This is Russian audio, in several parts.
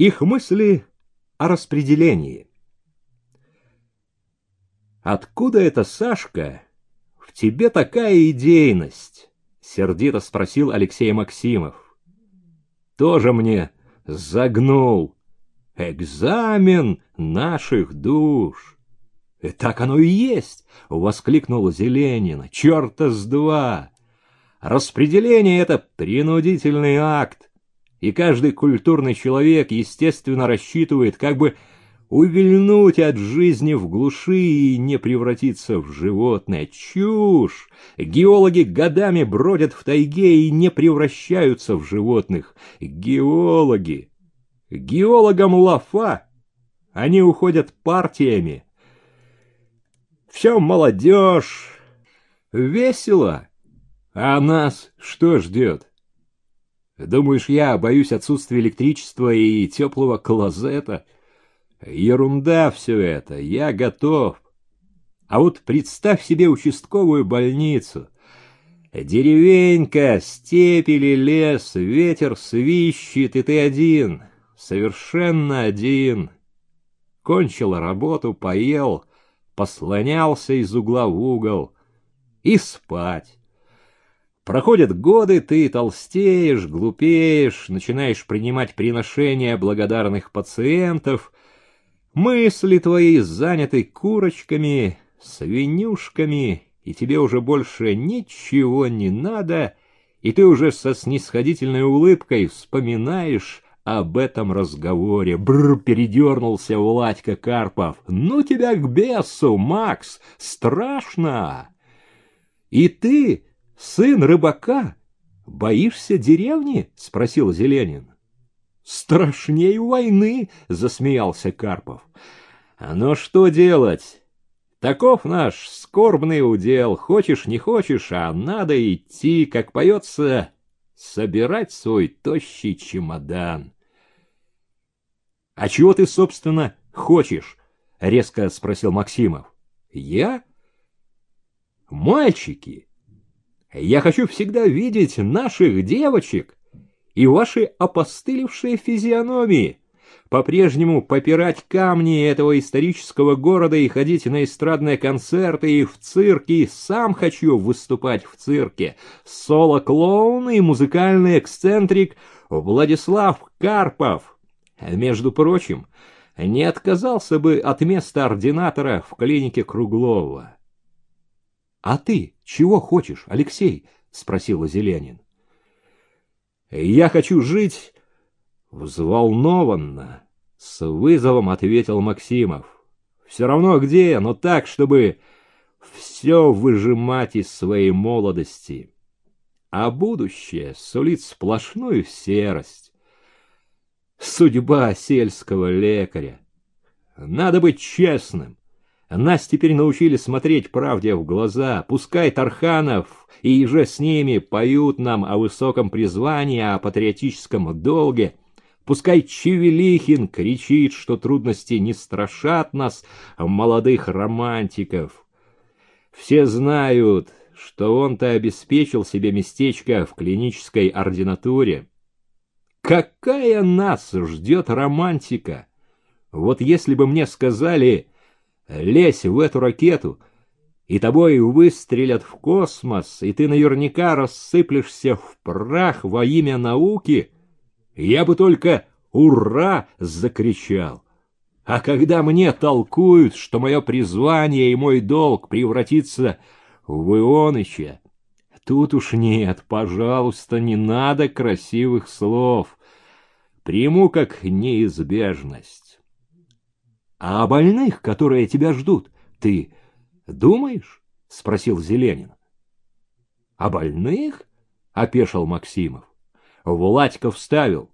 Их мысли о распределении. Откуда это, Сашка, в тебе такая идейность? Сердито спросил Алексей Максимов. Тоже мне загнул. Экзамен наших душ. И так оно и есть, воскликнул Зеленин. Черта с два. Распределение — это принудительный акт, и каждый культурный человек, естественно, рассчитывает, как бы увильнуть от жизни в глуши и не превратиться в животное. Чушь! Геологи годами бродят в тайге и не превращаются в животных. Геологи! Геологам лафа! Они уходят партиями. Все молодежь. Весело. А нас что ждет? Думаешь, я боюсь отсутствия электричества и теплого клозета? Ерунда все это, я готов. А вот представь себе участковую больницу. Деревенька, степь или лес, ветер свищет, и ты один, совершенно один. Кончил работу, поел, послонялся из угла в угол и спать. Проходят годы, ты толстеешь, глупеешь, начинаешь принимать приношения благодарных пациентов. Мысли твои заняты курочками, свинюшками, и тебе уже больше ничего не надо, и ты уже со снисходительной улыбкой вспоминаешь об этом разговоре. Бр, передернулся Владька Карпов. Ну тебя к бесу, Макс, страшно. И ты сын рыбака, боишься деревни? — спросил Зеленин. — Страшнее войны, — засмеялся Карпов. — Но что делать? Таков наш скорбный удел. Хочешь, не хочешь, а надо идти, как поется, собирать свой тощий чемодан. — А чего ты, собственно, хочешь? — резко спросил Максимов. — Я? — Мальчики! — я хочу всегда видеть наших девочек и ваши опостылевшие физиономии, по-прежнему попирать камни этого исторического города и ходить на эстрадные концерты и в цирке. Сам хочу выступать в цирке. Соло-клоун и музыкальный эксцентрик Владислав Карпов. Между прочим, не отказался бы от места ординатора в клинике Круглова. — А ты чего хочешь, Алексей? — спросила Зеленин. — Я хочу жить взволнованно, — с вызовом ответил Максимов. — Все равно где, но так, чтобы все выжимать из своей молодости. А будущее сулит сплошную серость. Судьба сельского лекаря. Надо быть честным. Нас теперь научили смотреть правде в глаза. Пускай Тарханов и же с ними поют нам о высоком призвании, о патриотическом долге. Пускай Чевелихин кричит, что трудности не страшат нас, молодых романтиков. Все знают, что он-то обеспечил себе местечко в клинической ординатуре. Какая нас ждет романтика? Вот если бы мне сказали Лезь в эту ракету, и тобой выстрелят в космос, и ты наверняка рассыплешься в прах во имя науки, я бы только «Ура!» закричал. А когда мне толкуют, что мое призвание и мой долг превратиться в Ионыча, тут уж нет, пожалуйста, не надо красивых слов. Приму как неизбежность. А о больных, которые тебя ждут, ты думаешь? — спросил Зеленин. — О больных? — опешил Максимов. Владька вставил.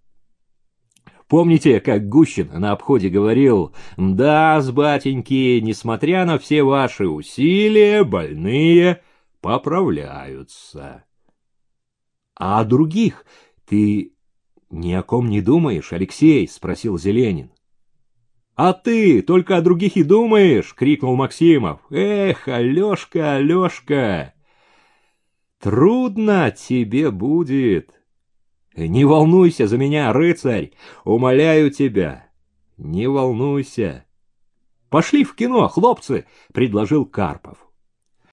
Помните, как Гущин на обходе говорил, «Да, с батеньки, несмотря на все ваши усилия, больные поправляются». «А о других ты ни о ком не думаешь, Алексей?» — спросил Зеленин. «А ты только о других и думаешь!» — крикнул Максимов. «Эх, Алешка, Алешка! Трудно тебе будет! Не волнуйся за меня, рыцарь, умоляю тебя. Не волнуйся. Пошли в кино, хлопцы, предложил Карпов.